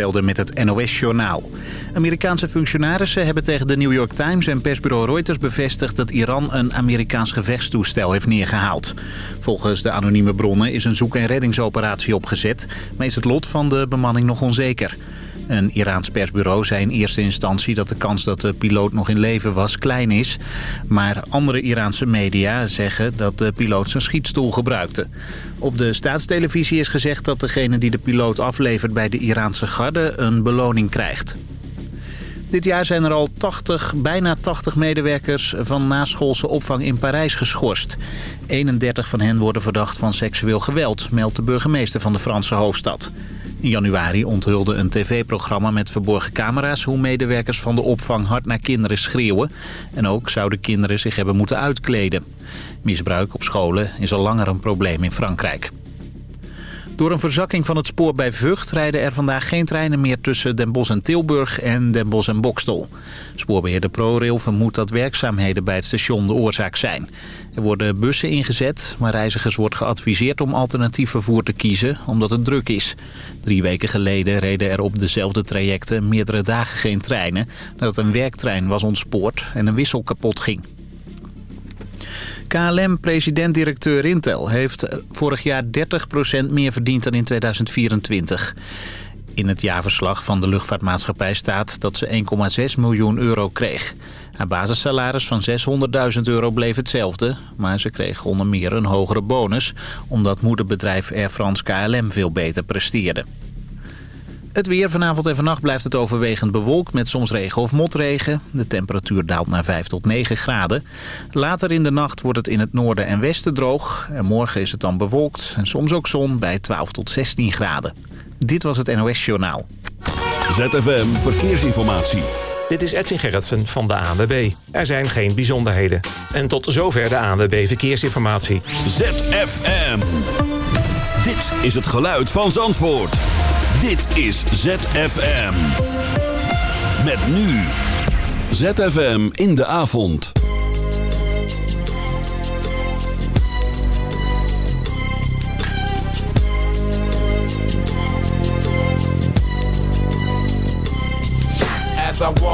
Velden met het NOS-journaal. Amerikaanse functionarissen hebben tegen de New York Times en persbureau Reuters bevestigd dat Iran een Amerikaans gevechtstoestel heeft neergehaald. Volgens de anonieme bronnen is een zoek- en reddingsoperatie opgezet, maar is het lot van de bemanning nog onzeker. Een Iraans persbureau zei in eerste instantie dat de kans dat de piloot nog in leven was klein is. Maar andere Iraanse media zeggen dat de piloot zijn schietstoel gebruikte. Op de staatstelevisie is gezegd dat degene die de piloot aflevert bij de Iraanse garde een beloning krijgt. Dit jaar zijn er al 80, bijna 80 medewerkers van naschoolse opvang in Parijs geschorst. 31 van hen worden verdacht van seksueel geweld, meldt de burgemeester van de Franse hoofdstad. In januari onthulde een tv-programma met verborgen camera's... hoe medewerkers van de opvang hard naar kinderen schreeuwen. En ook zouden kinderen zich hebben moeten uitkleden. Misbruik op scholen is al langer een probleem in Frankrijk. Door een verzakking van het spoor bij Vught rijden er vandaag geen treinen meer tussen Den Bosch en Tilburg en Den Bosch en Bokstel. Spoorbeheerder ProRail vermoedt dat werkzaamheden bij het station de oorzaak zijn. Er worden bussen ingezet, maar reizigers wordt geadviseerd om alternatief vervoer te kiezen omdat het druk is. Drie weken geleden reden er op dezelfde trajecten meerdere dagen geen treinen nadat een werktrein was ontspoord en een wissel kapot ging. KLM-president-directeur Intel heeft vorig jaar 30% meer verdiend dan in 2024. In het jaarverslag van de luchtvaartmaatschappij staat dat ze 1,6 miljoen euro kreeg. Haar basissalaris van 600.000 euro bleef hetzelfde, maar ze kreeg onder meer een hogere bonus... omdat moederbedrijf Air France KLM veel beter presteerde. Het weer vanavond en vannacht blijft het overwegend bewolkt met soms regen of motregen. De temperatuur daalt naar 5 tot 9 graden. Later in de nacht wordt het in het noorden en westen droog. En morgen is het dan bewolkt en soms ook zon bij 12 tot 16 graden. Dit was het NOS Journaal. ZFM Verkeersinformatie. Dit is Edwin Gerritsen van de ANWB. Er zijn geen bijzonderheden. En tot zover de ANWB Verkeersinformatie. ZFM. Dit is het geluid van Zandvoort. Dit is ZFM. Met nu. ZFM in de avond. As I walk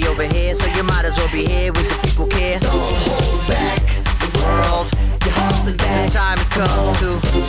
way over here, so you might as well be here with the people care. Don't hold back the world, you're holding back. The time has come to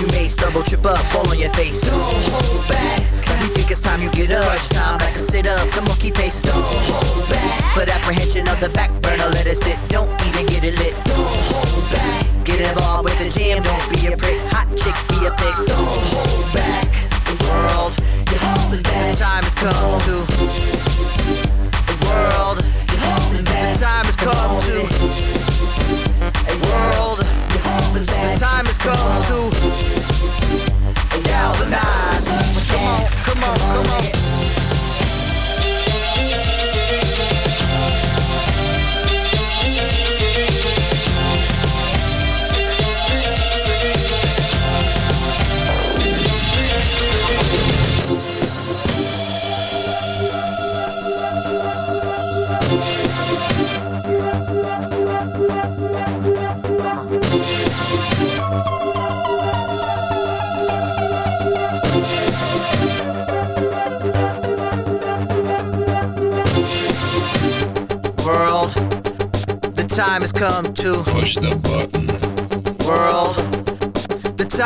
You may stumble, trip up, fall on your face. Don't hold back. We think it's time you get up. Rush time, back and sit up. Come on, keep pace. Don't hold back. Put apprehension on the back burner, let it sit. Don't even get it lit. Don't hold back. Get involved with the jam. Don't be a prick. Hot chick, be a pick. Don't hold back. The world is holding back. The time has come to. The world is holding back. The time has come to. time has come to galvanize. Come on, come on, come on.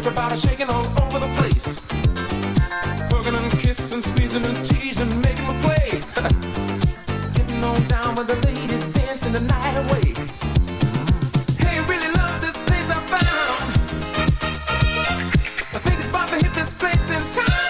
Everybody shaking all over the place. Hugging and kissing, squeezing and teasing, making a play. Getting on down with the ladies, dancing the night away. Hey, really love this place I found. Think it's about to hit this place in town.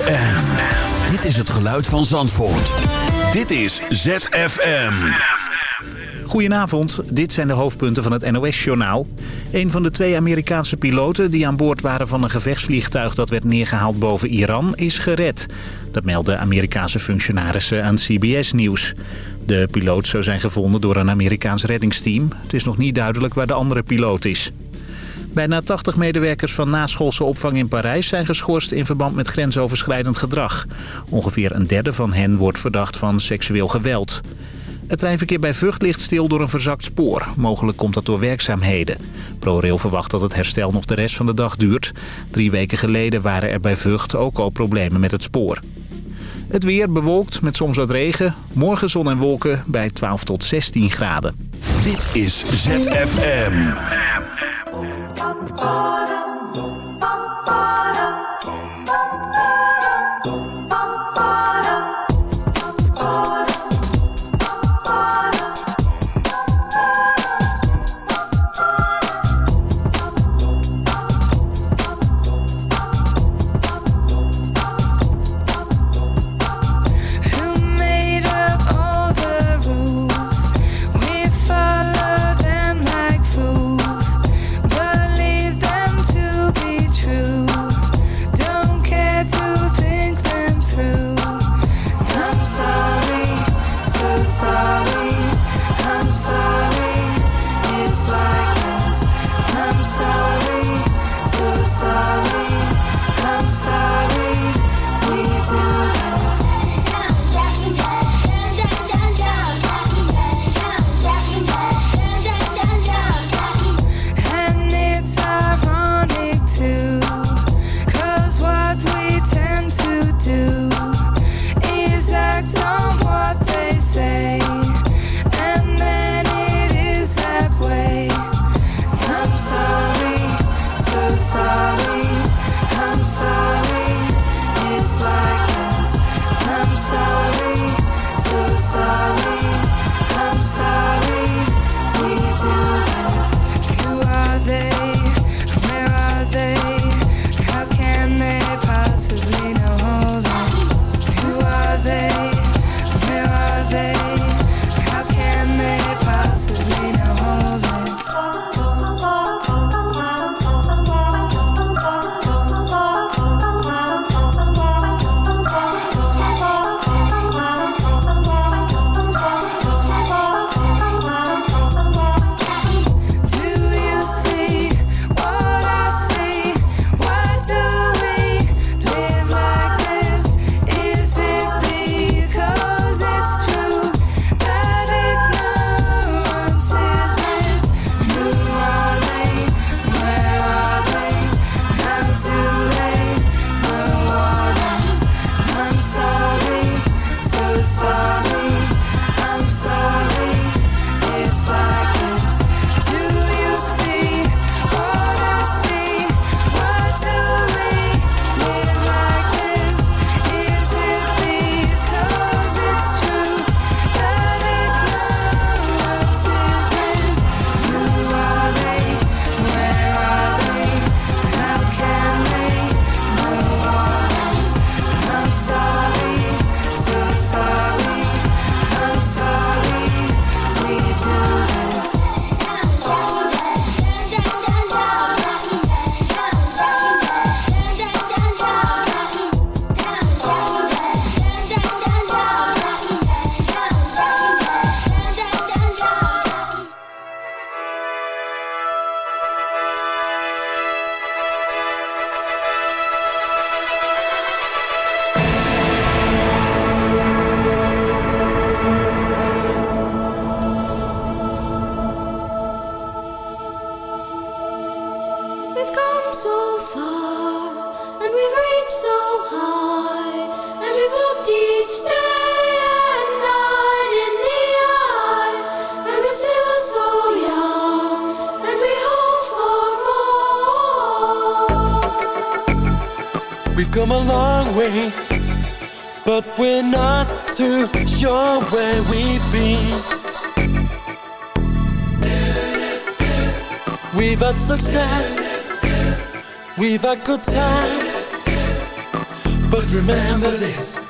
ZFM. Dit is het geluid van Zandvoort. Dit is ZFM. Goedenavond, dit zijn de hoofdpunten van het NOS-journaal. Een van de twee Amerikaanse piloten die aan boord waren van een gevechtsvliegtuig... dat werd neergehaald boven Iran, is gered. Dat melden Amerikaanse functionarissen aan CBS Nieuws. De piloot zou zijn gevonden door een Amerikaans reddingsteam. Het is nog niet duidelijk waar de andere piloot is. Bijna 80 medewerkers van naschoolse opvang in Parijs zijn geschorst in verband met grensoverschrijdend gedrag. Ongeveer een derde van hen wordt verdacht van seksueel geweld. Het treinverkeer bij Vught ligt stil door een verzakt spoor. Mogelijk komt dat door werkzaamheden. ProRail verwacht dat het herstel nog de rest van de dag duurt. Drie weken geleden waren er bij Vught ook al problemen met het spoor. Het weer bewolkt met soms wat regen. Morgen zon en wolken bij 12 tot 16 graden. Dit is ZFM. Who are good times, but remember this.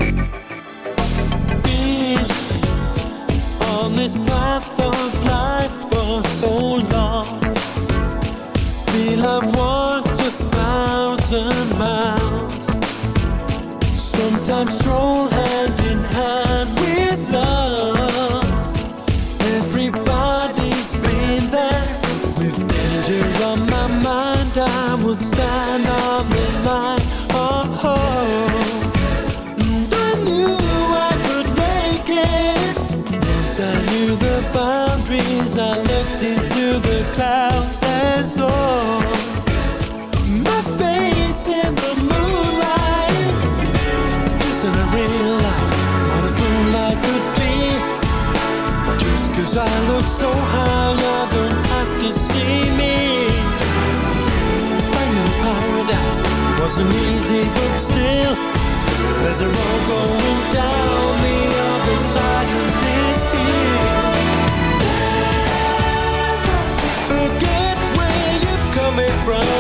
wasn't easy, but still, there's a road going down the other side of this forget where you're coming from.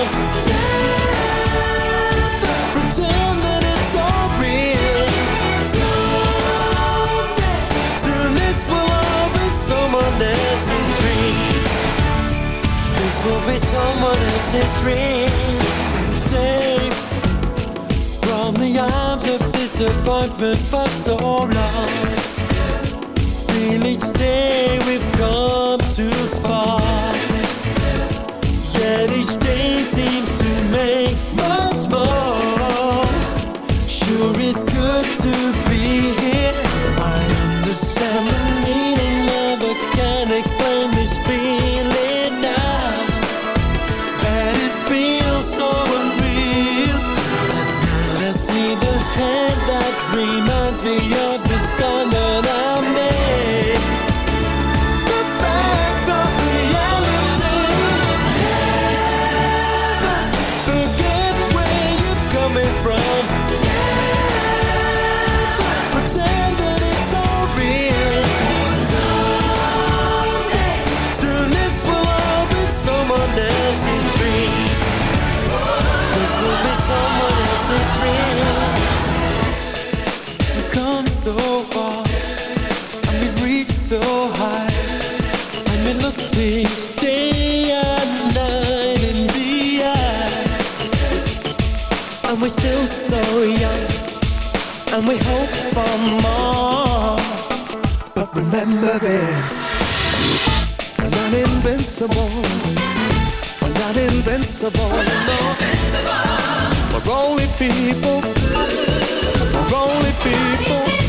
will be someone else's dream. Safe from the arms of disappointment for so long. Feel each day we've come too far. so far and we've reached so high. When we look each day and night in the eye, and we're still so young, and we hope for more. But remember this: we're not invincible. We're not invincible. We're, not invincible. we're only people. We're only people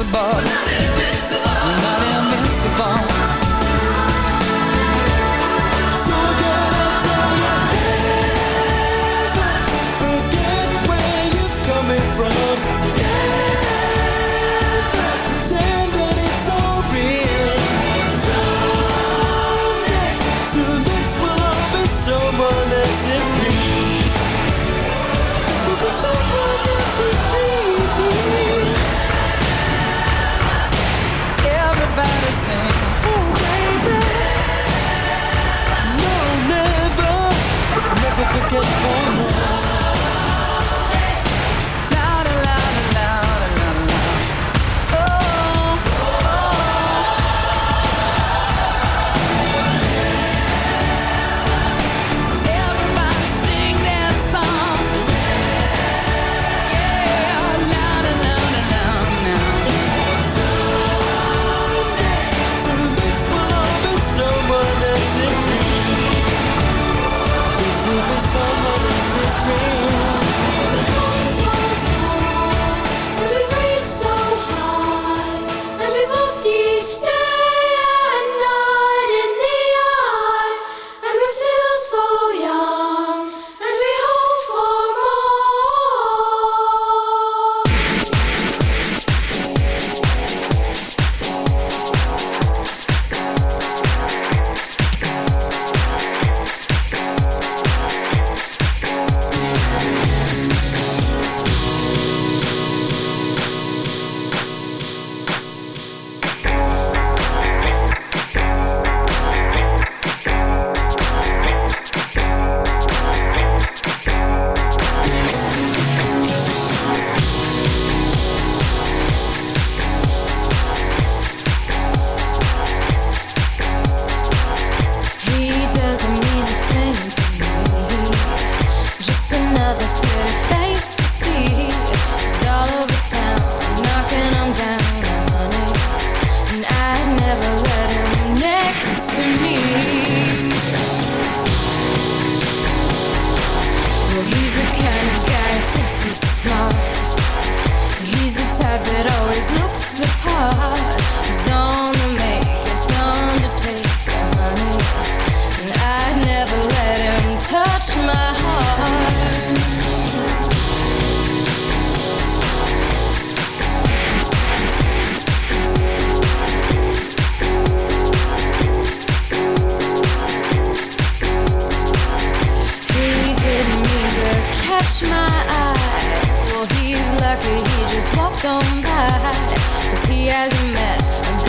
impossible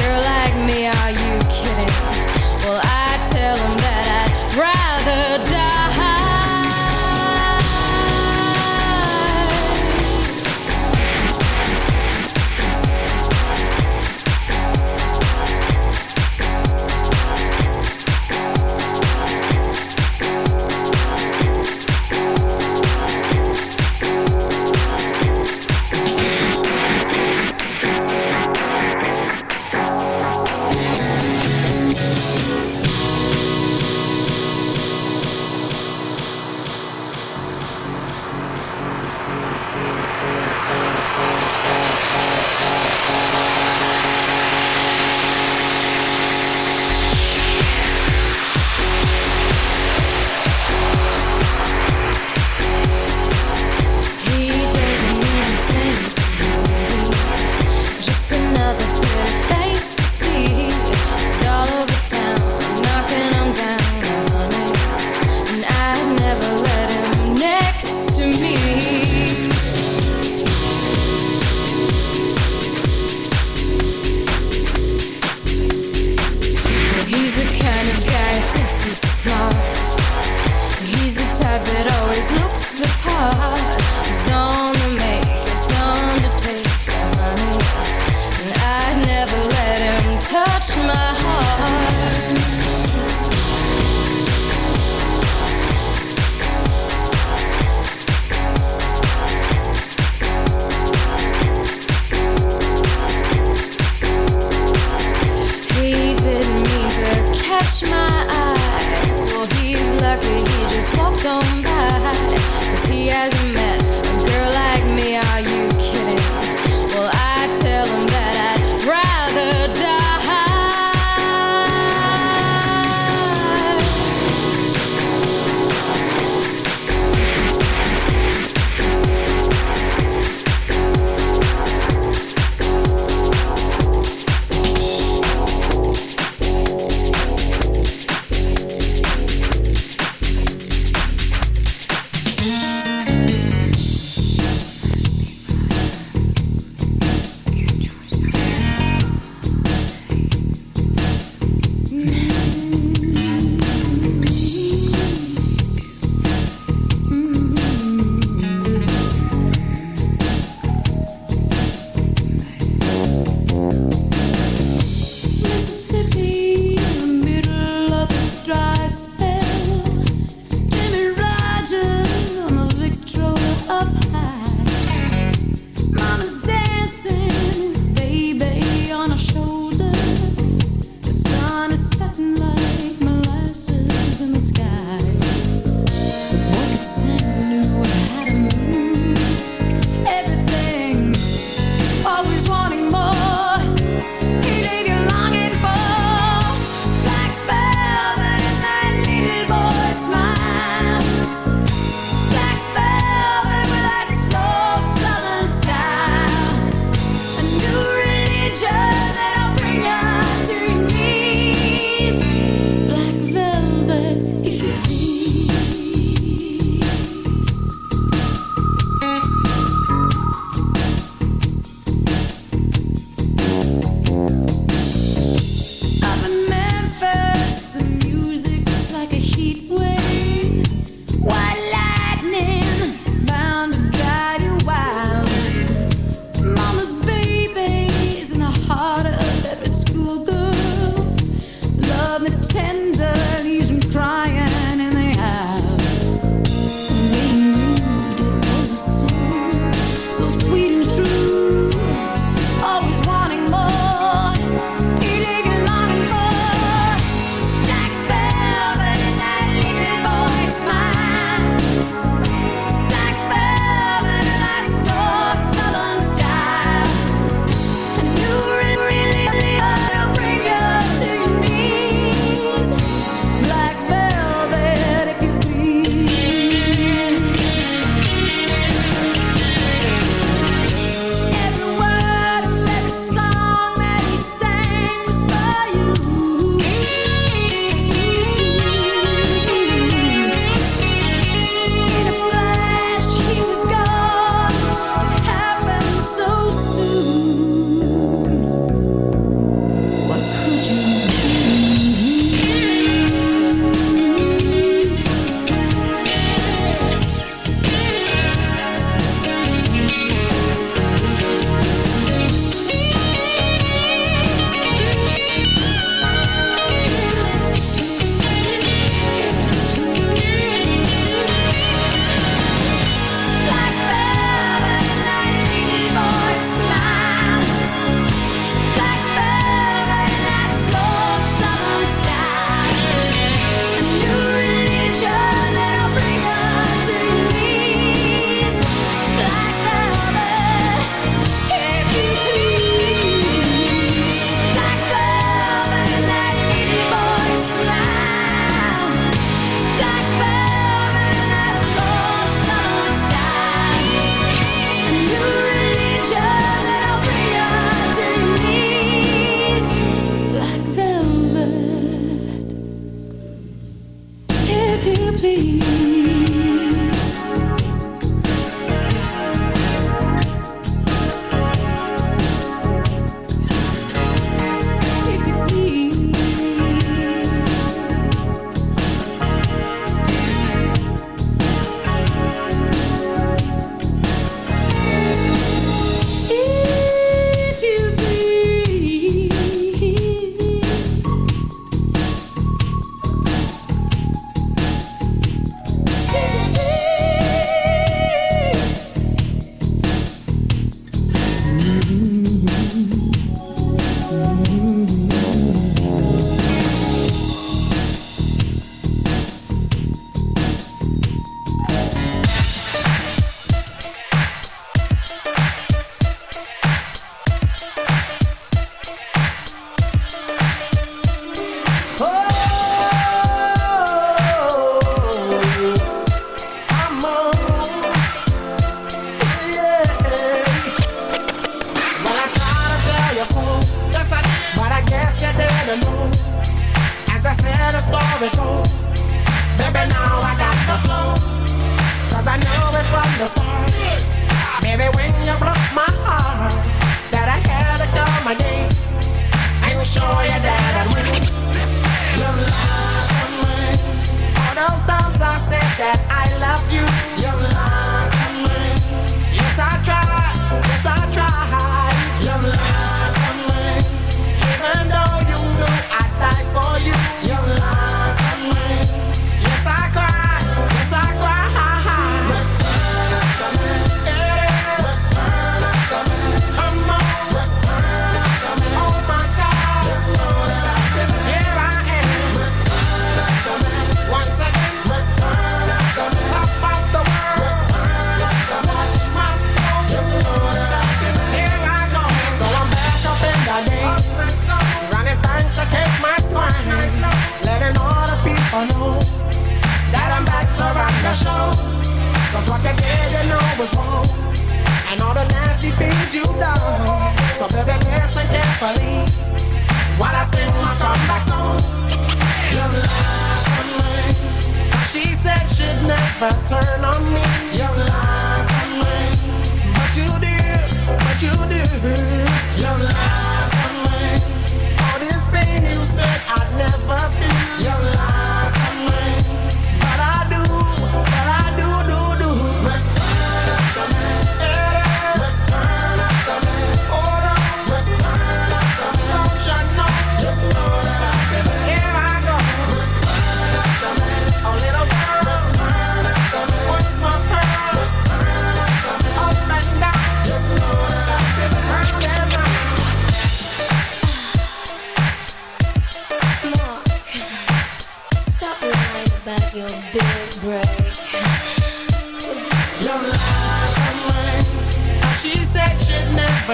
girl like me. Are you Cause he hasn't met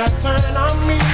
that turn on me.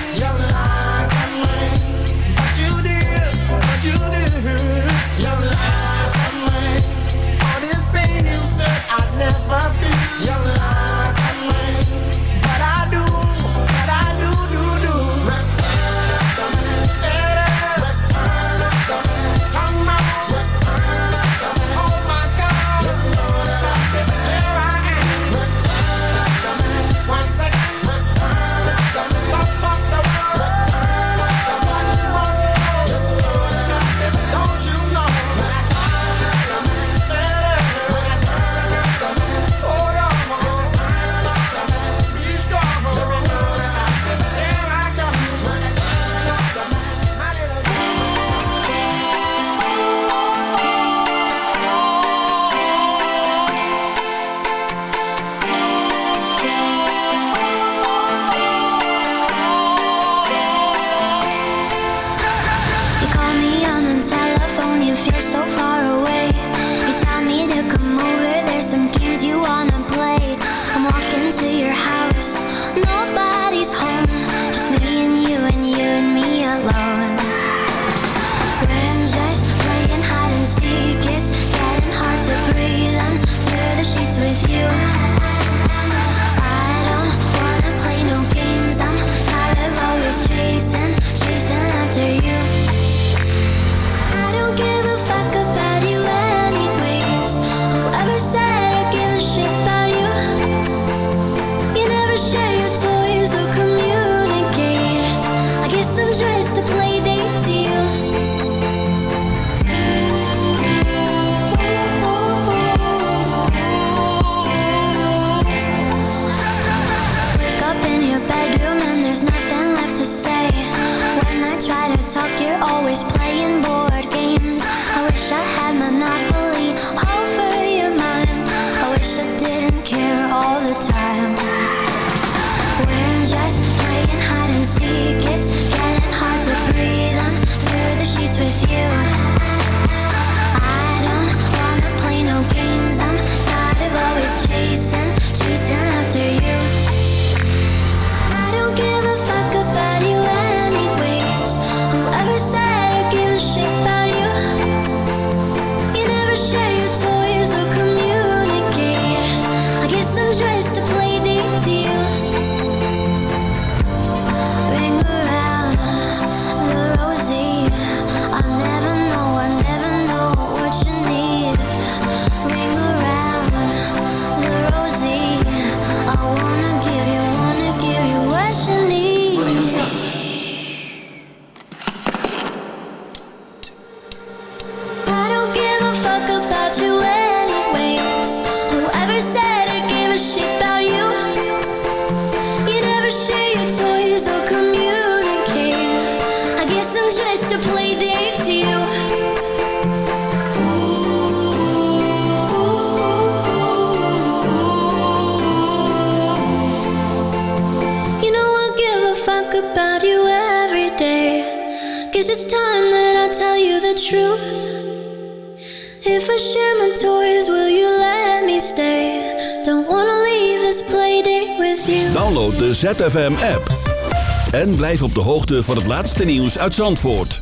tries to play date to you. chasing. truth? If I share my toys, will you let me stay? Don't wanna leave this playdate with you. Download de ZFM app. En blijf op de hoogte van het laatste nieuws uit Zandvoort.